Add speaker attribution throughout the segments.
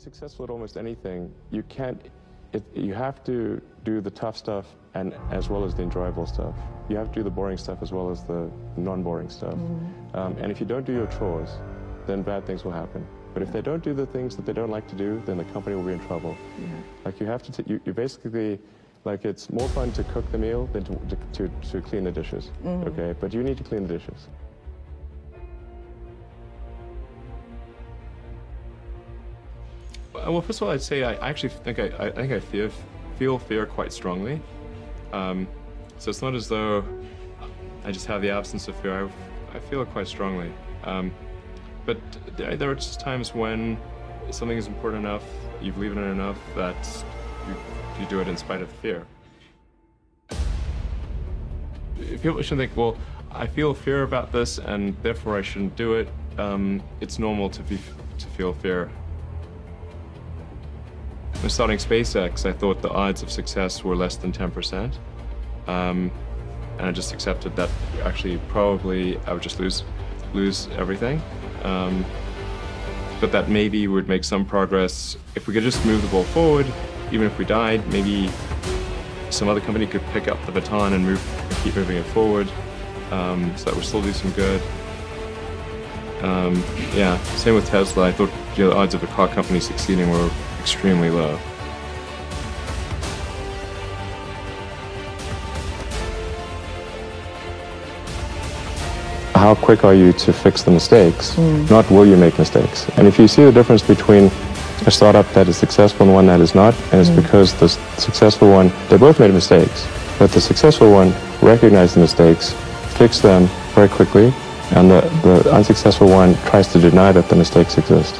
Speaker 1: successful at almost anything, you can't, it, you have to do the tough stuff and as well as the enjoyable stuff. You have to do the boring stuff as well as the non-boring stuff. Um, and if you don't do your chores, then bad things will happen. But if they don't do the things that they don't like to do, then the company will be in trouble. Like you have to, t- you, you basically, like it's more fun to cook the meal than to, to, to, to clean the dishes. Okay, but you need to clean the dishes.
Speaker 2: Well, first of all, I'd say I actually think I, I think I fear, feel fear quite strongly. Um, so it's not as though I just have the absence of fear. I, I feel it quite strongly. Um, but there, are just times when something is important enough, you believe in it enough that you, you do it in spite of fear. People should think, well, I feel fear about this, and therefore I shouldn't do it. Um, it's normal to be to feel fear. When starting SpaceX, I thought the odds of success were less than 10%. Um, and I just accepted that actually probably I would just lose lose everything. Um, but that maybe would make some progress if we could just move the ball forward, even if we died, maybe some other company could pick up the baton and move keep moving it forward. Um, so that would still do some good. Um, yeah, same with Tesla. I thought you know, the odds of a car company succeeding were extremely low.
Speaker 1: how quick are you to fix the mistakes, hmm. not will you make mistakes. And if you see the difference between a startup that is successful and one that is not, and it's hmm. because the successful one, they both made mistakes, but the successful one recognized the mistakes, fixed them very quickly, and the, the unsuccessful one tries to deny that the mistakes exist.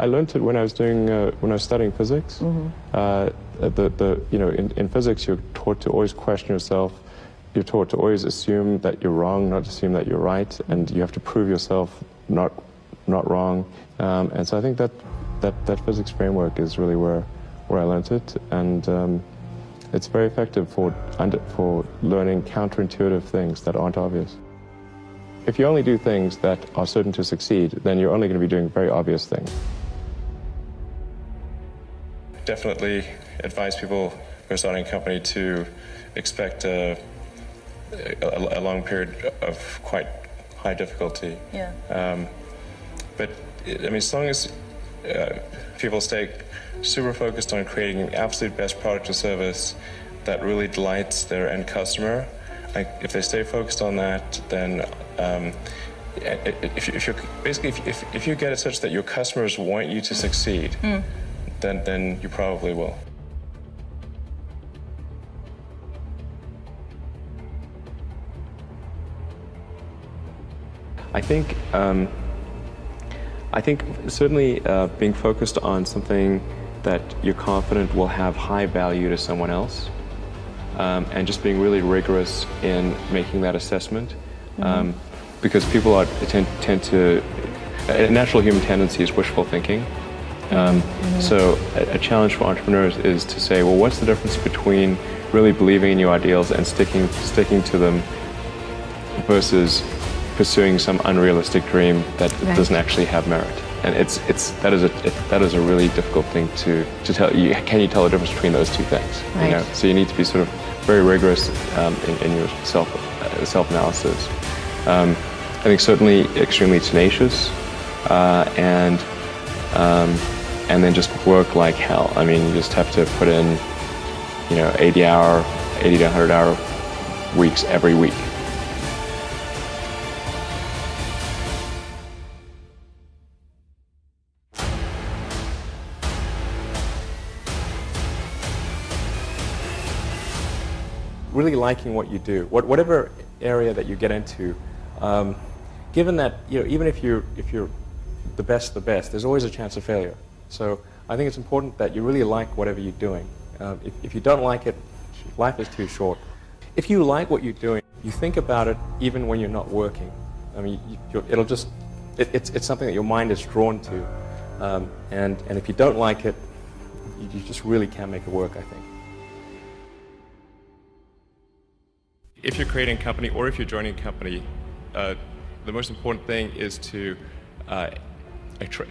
Speaker 1: I learned it when I was doing uh, when I was studying physics. Uh, the, the you know in, in physics you're taught to always question yourself. You're taught to always assume that you're wrong, not assume that you're right, and you have to prove yourself not not wrong. Um, and so I think that that that physics framework is really where where I learned it, and um, it's very effective for under, for learning counterintuitive things that aren't obvious. If you only do things that are certain to succeed, then you're only going to be doing very obvious things. Definitely advise people who are starting a company to expect a, a, a long period of quite high difficulty.
Speaker 3: Yeah.
Speaker 1: Um, but I mean, as long as uh, people stay super focused on creating the absolute best product or service that really delights their end customer, like if they stay focused on that, then um, if, you- if you're basically if, if, if you get it such that your customers want you to succeed, then then you probably will.
Speaker 2: I think um, I think certainly uh, being focused on something that you're confident will have high value to someone else, um, and just being really rigorous in making that assessment, um, because people are tend, tend to a natural human tendency is wishful thinking. Um, So a, a challenge for entrepreneurs is to say, well, what's the difference between really believing in your ideals and sticking sticking to them versus pursuing some unrealistic dream that
Speaker 3: Right.
Speaker 2: doesn't actually have merit. And it's it's that is a it, that is a really difficult thing to to tell. You, can you tell the difference between those two things? You know, so you need to be sort of very rigorous um, in, in your self uh, self analysis. Um, I think certainly extremely tenacious, uh, and um, and then just work like hell. I mean, you just have to put in, you know, 80 hour, 80 to 100 hour weeks every week. really liking what you do, what, whatever area that you get into, um, given that you know even if you're if you're the best, the best, there's always a chance of failure. So I think it's important that you really like whatever you're doing. Um, if, if you don't like it, life is too short. If you like what you're doing, you think about it even when you're not working. I mean, you, it'll just it, it's it's something that your mind is drawn to, um, and and if you don't like it, you just really can't make it work, I think. If you're creating a company or if you're joining a company, uh, the most important thing is to uh,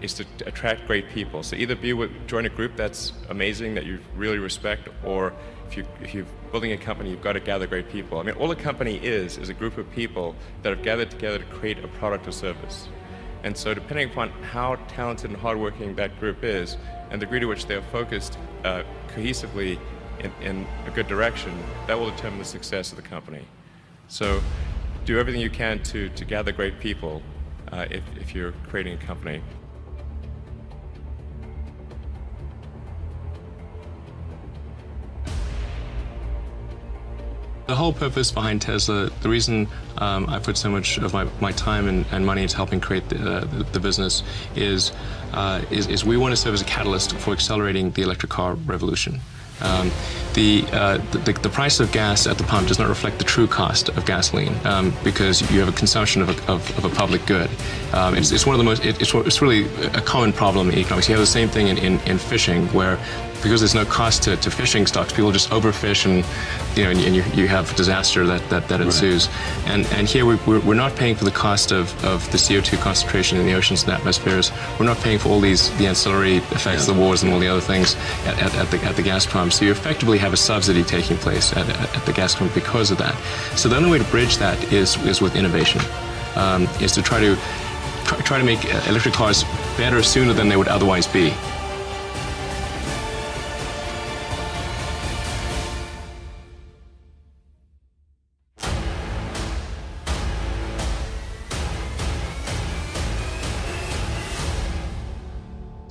Speaker 2: is to attract great people. So either be with, join a group that's amazing that you really respect, or if you if you're building a company, you've got to gather great people. I mean, all a company is is a group of people that have gathered together to create a product or service. And so, depending upon how talented and hardworking that group is, and the degree to which they are focused uh, cohesively in, in a good direction, that will determine the success of the company. So, do everything you can to, to gather great people uh, if, if you're creating a company. The whole purpose behind Tesla, the reason um, I put so much of my, my time and, and money into helping create the, uh, the, business is, uh, is, is we want to serve as a catalyst for accelerating the electric car revolution. Um, the, uh, the, the price of gas at the pump does not reflect the true cost of gasoline um, because you have a consumption of a, of, of a public good. Um, it's, it's, one of the most it, it's, it's really a common problem in economics. You have the same thing in, in, in fishing where because there's no cost to, to fishing stocks, people just overfish and you know and, and you, you have disaster that, that, that ensues. Right. And and here we, we're, we're not paying for the cost of, of the CO2 concentration in the oceans and atmospheres. We're not paying for all these the ancillary effects, yeah. the wars and all the other things at, at, at, the, at the gas pump. So you effectively have a subsidy taking place at, at the gas pump because of that. So the only way to bridge that is is with innovation, um, is to try to try, try to make electric cars better sooner than they would otherwise be.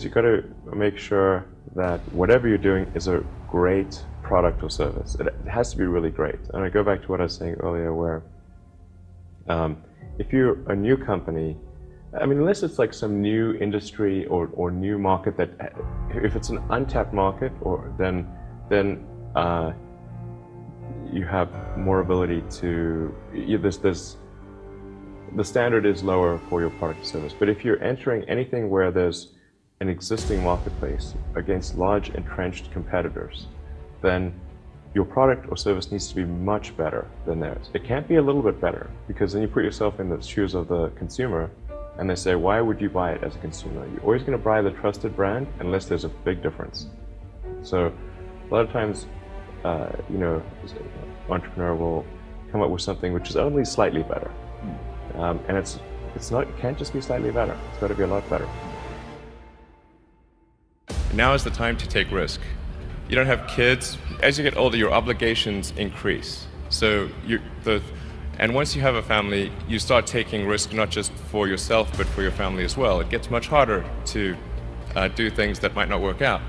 Speaker 1: You got to make sure that whatever you're doing is a great product or service. It, has to be really great. And I go back to what I was saying earlier, where um, if you're a new company, I mean, unless it's like some new industry or, or new market that, if it's an untapped market, or then then uh, you have more ability to. You, there's, there's the standard is lower for your product or service. But if you're entering anything where there's an existing marketplace against large entrenched competitors, then your product or service needs to be much better than theirs. It can't be a little bit better because then you put yourself in the shoes of the consumer and they say, why would you buy it as a consumer? You're always going to buy the trusted brand unless there's a big difference. So a lot of times, uh, you know, entrepreneur will come up with something which is only slightly better. Um, and it's, it's not, it can't just be slightly better. It's got to be a lot better.
Speaker 2: Now is the time to take risk. You don't have kids. As you get older, your obligations increase. So you, the, and once you have a family, you start taking risk not just for yourself, but for your family as well. It gets much harder to uh, do things that might not work out.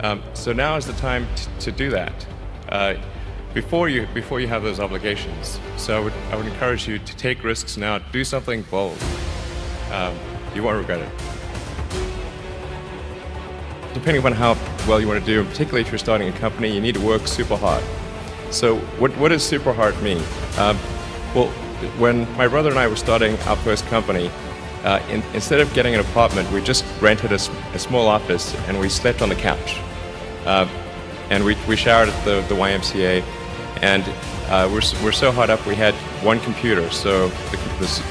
Speaker 2: Um, so now is the time to do that. Uh, before you before you have those obligations. So I would I would encourage you to take risks now. Do something bold. Um, you won't regret it depending upon how well you want to do, particularly if you're starting a company, you need to work super hard. So what, what does super hard mean? Um, well, when my brother and I were starting our first company, uh, in, instead of getting an apartment, we just rented a, a small office and we slept on the couch. Uh, and we, we showered at the, the YMCA. And uh, we're, we're so hot up, we had one computer. So the,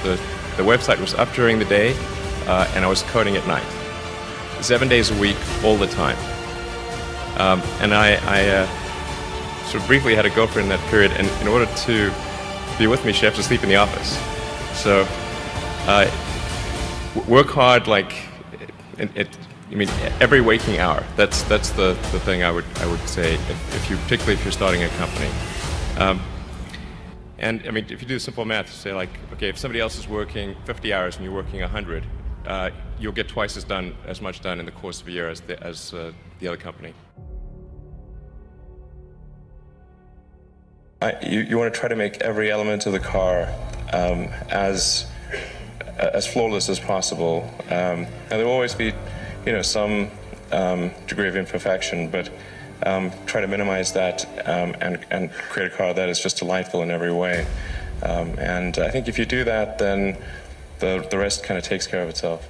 Speaker 2: the, the website was up during the day, uh, and I was coding at night seven days a week, all the time. Um, and I, I uh, sort of briefly had a girlfriend in that period, and in order to be with me, she had to sleep in the office. So uh, work hard, like it, it, I mean, every waking hour. That's that's the, the thing I would I would say if, if you particularly if you're starting a company. Um, and I mean, if you do simple math, say like, okay, if somebody else is working 50 hours and you're working 100, uh, you'll get twice as done as much done in the course of a year as the, as, uh, the other company. you, you want to try to make every element of the car um, as as flawless as possible. Um, and there will always be, you know, some um, degree of imperfection, but um, try to minimize that um, and, and create a car that is just delightful in every way. Um, and I think if you do that, then the, the rest kind of takes care of itself.